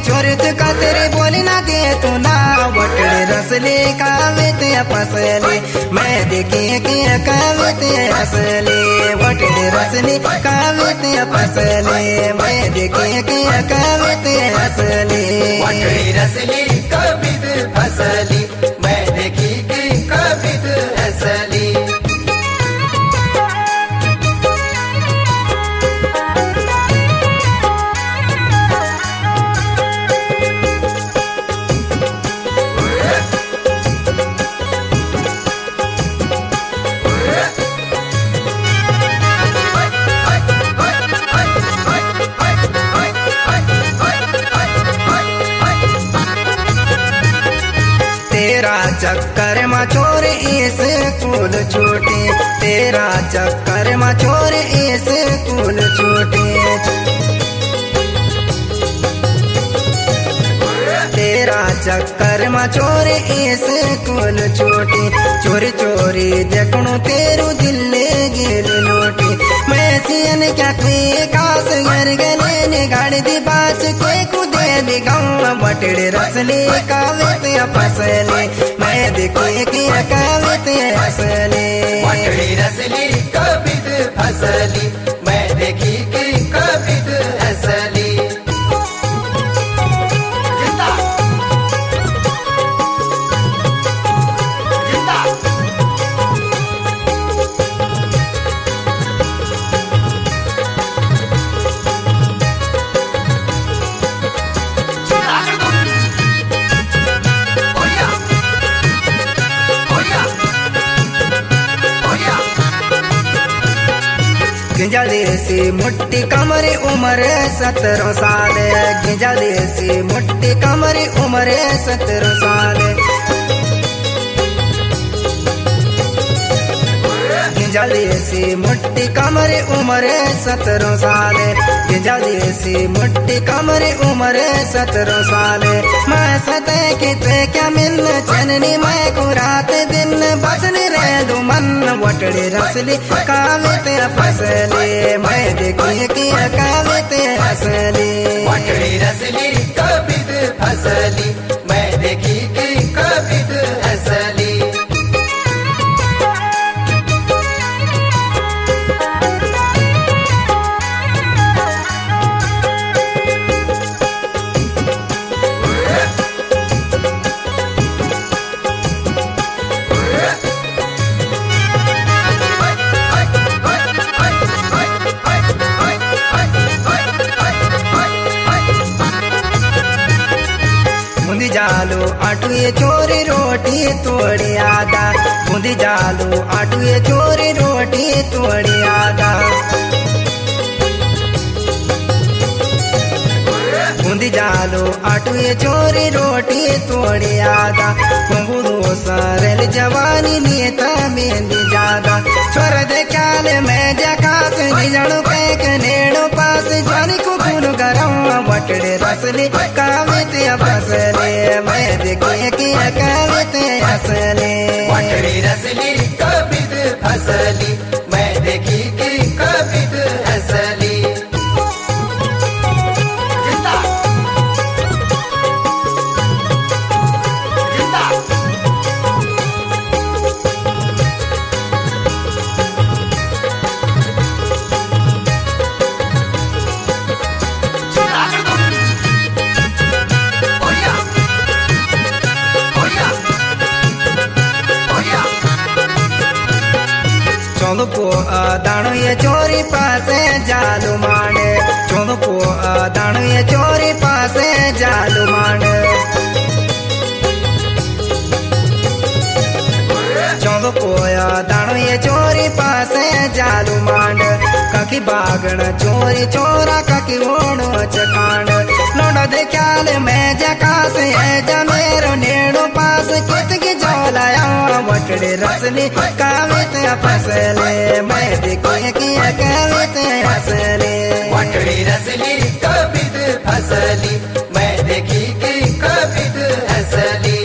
चोरित का तेरे बोली ना दे तू ना। बटड़े रसले कावित फसले। मैं देखे के कावे ते हसले। बटड़े रसले कावित फसले। मैं देखी कि कावित हसले। रसले रसली ते फसले। मैं देखी चक्कर में चोर इस कुल छोटे, तेरा चक्कर में चोर इस कुल छोटे। तेरा चक्कर में चोर इस कुल छोटी, चोरी चोरी देखणो तेरू दिल गेल लोटी मैं सियन क्या कास घर गले ने गाड़ी दी बाच के कुदे दी गाँव बटड़े रसले कावित फसले। मैं देखो के काले कावित हसले। बटड़े रसले कबीर फसली गिंजा से मुट्ठी कमरे उम्र सत्रह साल गिंजा से मुट्ठी कमरे उम्र सत्रह साल। देसी मुट्ठी कमरी उम्र सत्रह साल। गिंजा देसी मुट्ठी कमरी उम्र सत्रह साल। मैं सते किते क्या मिल चननी मैं को रात दिन बसन रे दो मन। वटड़े रसली, कावित फसले। मैं देखी कि कावित हसली। वटड़ी रसली कबित फसली। मैं देखी कि आटुए चोरी रोटी तोड़ी आदा। बूंदी जालो आटुए चोरी रोटी तोड़ी आदा। बूंदी जालो आटुए चोरी रोटी तोड़ी आदा। कुंगुदो सारे जवानी नियता मेंदी जादा। छोर दे क्याल मैं जकास रसले कावित फसले मैं देखी कि कावित हसले रसली कबित फसली मैं देखी कि पो दाणो ये चोरी पासे जालू मांड चौंद पो दाणो ये चोरी पासे जालू मांड चौंद पोया दाणो ये चोरी पासे जालू मांड ककी बागण चोरी, चोरा ककी ओणो चकांड लोडो दे ख्याल मैं जकास है वटड़े रसली कावित फसले, मैं देखो कि कावित हसले। कबित फसली, मैं देखी की कबित हसली।